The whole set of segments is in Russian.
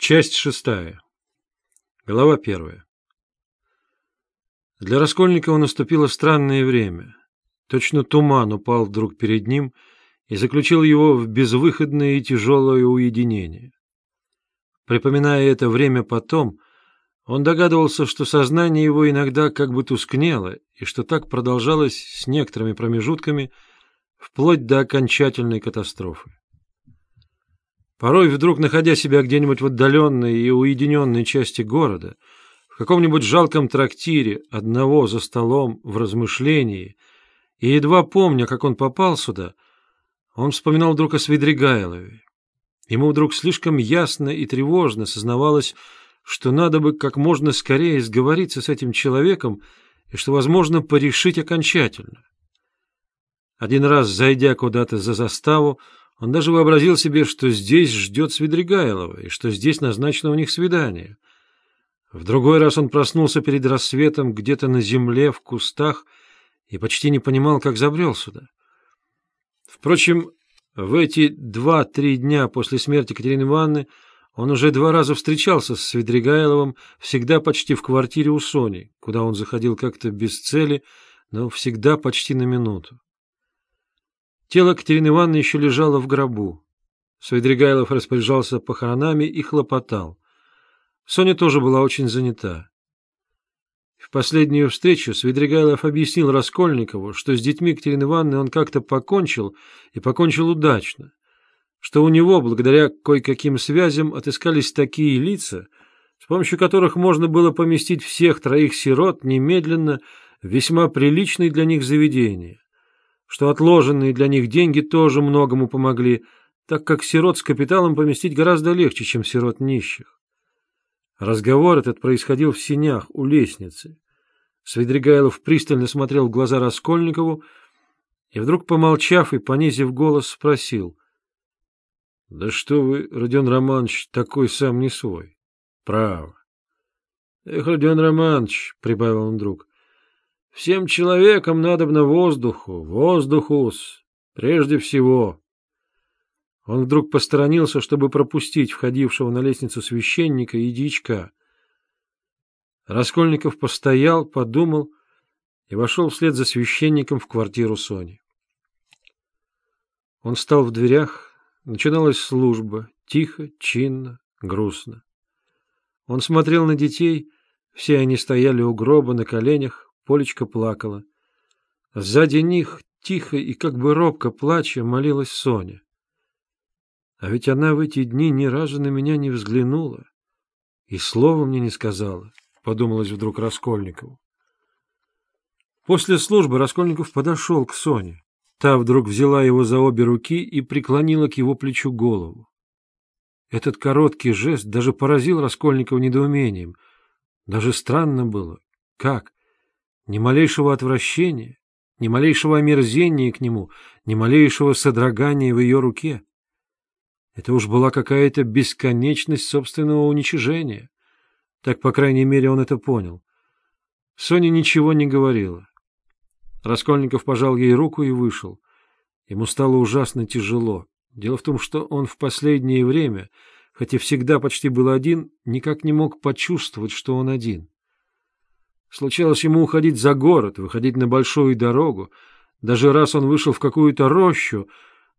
Часть шестая. Глава первая. Для Раскольникова наступило странное время. Точно туман упал вдруг перед ним и заключил его в безвыходное и тяжелое уединение. Припоминая это время потом, он догадывался, что сознание его иногда как бы тускнело, и что так продолжалось с некоторыми промежутками, вплоть до окончательной катастрофы. Порой, вдруг находя себя где-нибудь в отдаленной и уединенной части города, в каком-нибудь жалком трактире, одного за столом, в размышлении, и едва помня, как он попал сюда, он вспоминал вдруг о Свидригайлове. Ему вдруг слишком ясно и тревожно сознавалось, что надо бы как можно скорее сговориться с этим человеком и что, возможно, порешить окончательно. Один раз, зайдя куда-то за заставу, он даже вообразил себе, что здесь ждет Свидригайлова и что здесь назначено у них свидание. В другой раз он проснулся перед рассветом где-то на земле, в кустах, и почти не понимал, как забрел сюда. Впрочем, в эти два-три дня после смерти Катерины Ивановны он уже два раза встречался с Свидригайловым, всегда почти в квартире у Сони, куда он заходил как-то без цели, но всегда почти на минуту. Тело Катерины Ивановны еще лежало в гробу. Свидригайлов распоряжался похоронами и хлопотал. Соня тоже была очень занята. В последнюю встречу Свидригайлов объяснил Раскольникову, что с детьми Катерины Ивановны он как-то покончил, и покончил удачно, что у него, благодаря кое-каким связям, отыскались такие лица, с помощью которых можно было поместить всех троих сирот немедленно в весьма приличные для них заведения что отложенные для них деньги тоже многому помогли, так как сирот с капиталом поместить гораздо легче, чем сирот нищих. Разговор этот происходил в синях у лестницы. Свидригайлов пристально смотрел в глаза Раскольникову и вдруг, помолчав и понизив голос, спросил. — Да что вы, Родион Романович, такой сам не свой? — Право. — Эх, Родион Романович, — прибавил он вдруг, Всем человекам надобно воздуху, воздухус, прежде всего. Он вдруг посторонился, чтобы пропустить входившего на лестницу священника и дичка. Раскольников постоял, подумал и вошел вслед за священником в квартиру Сони. Он стал в дверях, начиналась служба, тихо, чинно, грустно. Он смотрел на детей, все они стояли у гроба на коленях, Полечка плакала. Сзади них, тихо и как бы робко плача, молилась Соня. А ведь она в эти дни ни разу на меня не взглянула и слова мне не сказала, — подумалось вдруг Раскольникову. После службы Раскольников подошел к Соне. Та вдруг взяла его за обе руки и преклонила к его плечу голову. Этот короткий жест даже поразил Раскольникова недоумением. Даже странно было. Как? Ни малейшего отвращения, ни малейшего омерзения к нему, ни малейшего содрогания в ее руке. Это уж была какая-то бесконечность собственного уничижения. Так, по крайней мере, он это понял. Соня ничего не говорила. Раскольников пожал ей руку и вышел. Ему стало ужасно тяжело. Дело в том, что он в последнее время, хотя всегда почти был один, никак не мог почувствовать, что он один. Случалось ему уходить за город, выходить на большую дорогу. Даже раз он вышел в какую-то рощу,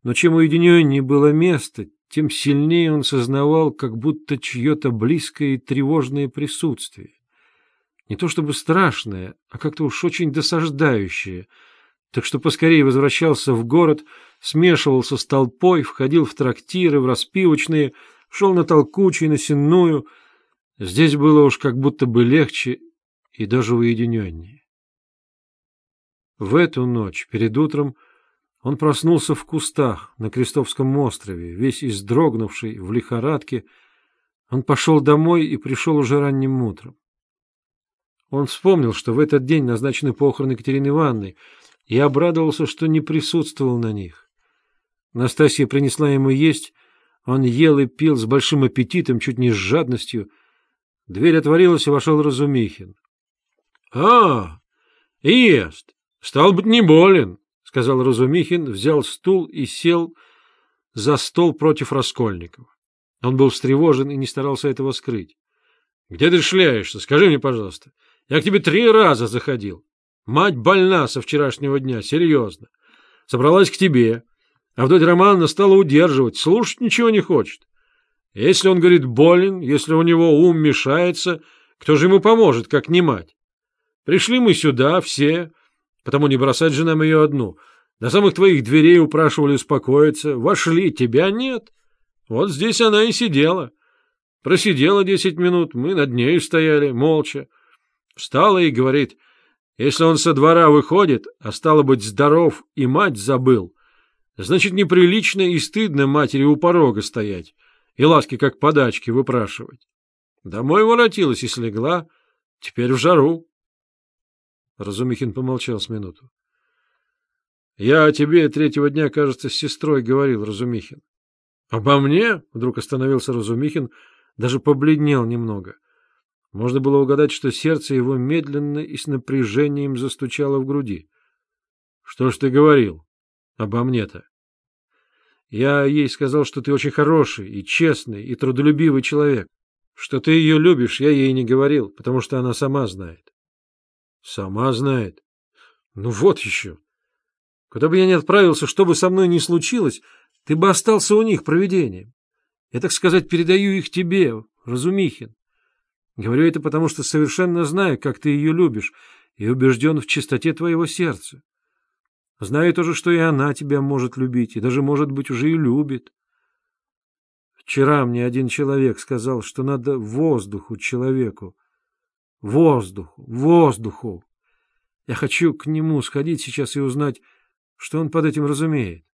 но чем уединеннее было место, тем сильнее он сознавал, как будто чье-то близкое и тревожное присутствие. Не то чтобы страшное, а как-то уж очень досаждающее. Так что поскорее возвращался в город, смешивался с толпой, входил в трактиры, в распивочные, шел на толкучий, на сенную. Здесь было уж как будто бы легче и даже уединеннее. В эту ночь, перед утром, он проснулся в кустах на Крестовском острове, весь издрогнувший, в лихорадке. Он пошел домой и пришел уже ранним утром. Он вспомнил, что в этот день назначены похороны Екатерины Ивановны, и обрадовался, что не присутствовал на них. Настасья принесла ему есть, он ел и пил с большим аппетитом, чуть не с жадностью. Дверь отворилась, и вошел Разумихин. — А, ест. Стал быть, не болен, — сказал Разумихин, взял стул и сел за стол против Раскольников. Он был встревожен и не старался этого скрыть. — Где ты шляешься? Скажи мне, пожалуйста. Я к тебе три раза заходил. Мать больна со вчерашнего дня, серьезно. Собралась к тебе. Авдотья Романовна стала удерживать, слушать ничего не хочет. Если он, говорит, болен, если у него ум мешается, кто же ему поможет, как не мать? Пришли мы сюда, все, потому не бросать же нам ее одну. До самых твоих дверей упрашивали успокоиться. Вошли, тебя нет. Вот здесь она и сидела. Просидела десять минут, мы над нею стояли, молча. Встала и говорит, если он со двора выходит, а стало быть здоров и мать забыл, значит, неприлично и стыдно матери у порога стоять и ласки как подачки выпрашивать. Домой воротилась и слегла, теперь в жару. Разумихин помолчал с минуту. — Я о тебе третьего дня, кажется, с сестрой говорил, Разумихин. — Обо мне? — вдруг остановился Разумихин, даже побледнел немного. Можно было угадать, что сердце его медленно и с напряжением застучало в груди. — Что ж ты говорил обо мне-то? Я ей сказал, что ты очень хороший и честный и трудолюбивый человек. Что ты ее любишь, я ей не говорил, потому что она сама знает. — Сама знает? Ну вот еще. Куда бы я ни отправился, что бы со мной ни случилось, ты бы остался у них провидением. Я, так сказать, передаю их тебе, Разумихин. Говорю это потому, что совершенно знаю, как ты ее любишь, и убежден в чистоте твоего сердца. Знаю тоже, что и она тебя может любить, и даже, может быть, уже и любит. Вчера мне один человек сказал, что надо воздуху человеку. Воздуху, воздуху. Я хочу к нему сходить сейчас и узнать, что он под этим разумеет.